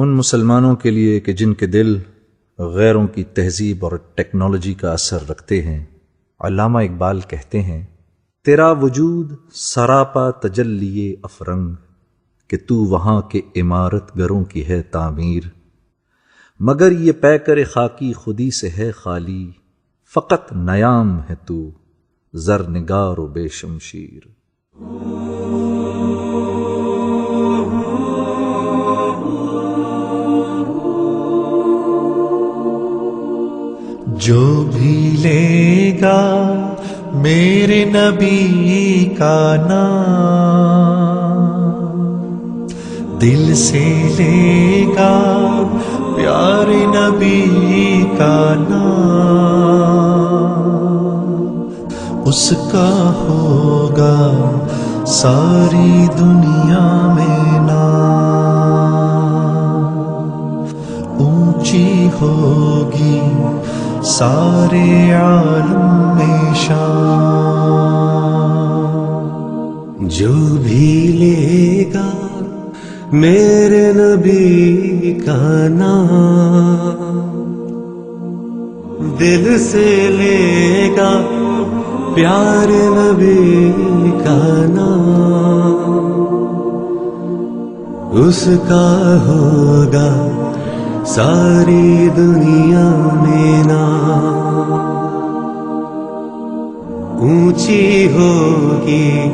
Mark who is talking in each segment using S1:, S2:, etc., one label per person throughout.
S1: ان مسلمانوں کے لیے کہ جن کے دل غیروں کی تہذیب اور ٹیکنالوجی کا اثر رکھتے ہیں، علامہ اقبال کہتے ہیں، تیرا وجود سراپا تجلیے افرنگ، کہ تو وہاں کے عمارت گروں کی ہے تعمیر۔ مگر یہ پے کر خاکی خودی سے ہے خالی، فقط نیام ہے تو، زر نگار و بے شمشیر۔
S2: جو بھی لے گا میرے نبی کا نام دل سے لے گا پیارے نبی کا نام اس کا ہوگا ساری دنیا میں نام اونچی ہوگی سارے عالم میں شان
S3: جو بھی لے گا میرے نبی کا نام۔ دل سے لے گا پیار نبی کا نام۔ اس کا ہوگا ساری دنیا میں نام اونچی ہوگی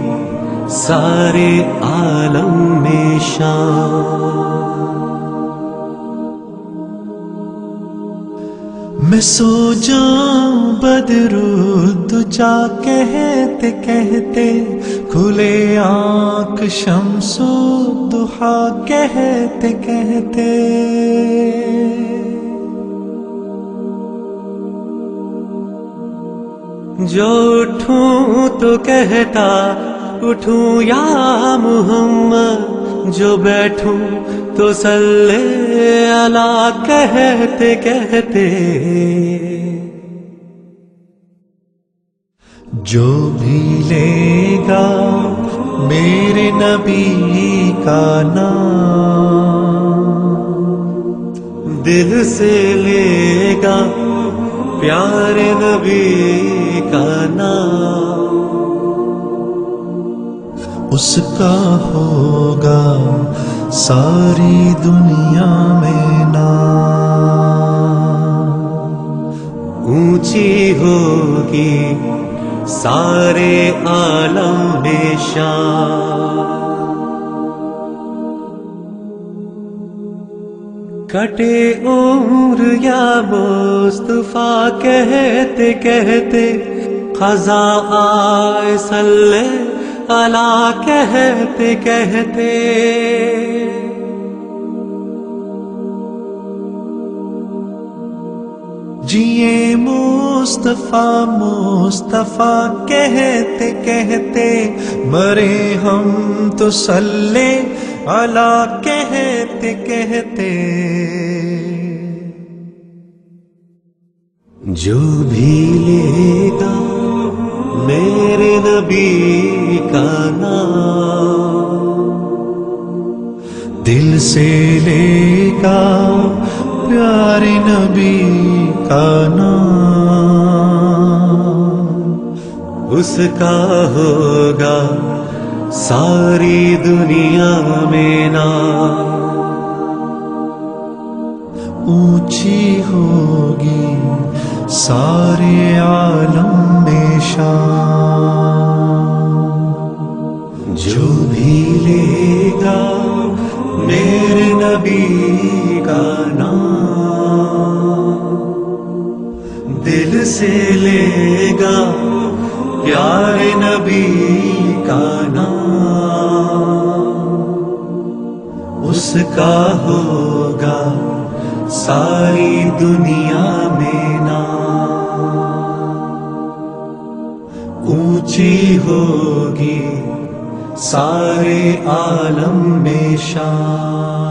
S3: سارے عالم میں شان۔
S2: میں سو جاؤں بدرو جا کہتے کہتے کھلے آنکھ شمسو دہا کہتے کہتے
S3: جو اٹھوں تو کہتا اٹھوں یا محمد جو بیٹھوں تو سلے اللہ کہتے کہتے
S2: جو بھی لے گا میرے نبی کا نام
S3: دل سے لے گا پیارے نبی کا نام
S2: اس کا ہوگا ساری دنیا میں نام
S3: اونچی ہوگی سارے عالم میں شان۔ کٹے عمر یا مصطفیٰ کہتے کہتے، خزاں آئے سلے اللہ کہتے کہتے۔
S2: جیے مصطفیٰ مصطفیٰ کہتے کہتے، مرے ہم تو سلے اللہ کہتے کہتے۔
S3: جو بھی لے گا میرے نبی کا نام،
S2: دل سے لے گا پیارے نبی۔ آنا
S3: اس کا ہوگا ساری دنیا میں نام۔
S2: اونچی ہوگی سارے عالم میں شان
S3: سے لے گا پیارے نبی کا نام؟ اس کا ہوگا ساری دنیا میں نام۔ اونچی ہوگی سارے عالم میں شان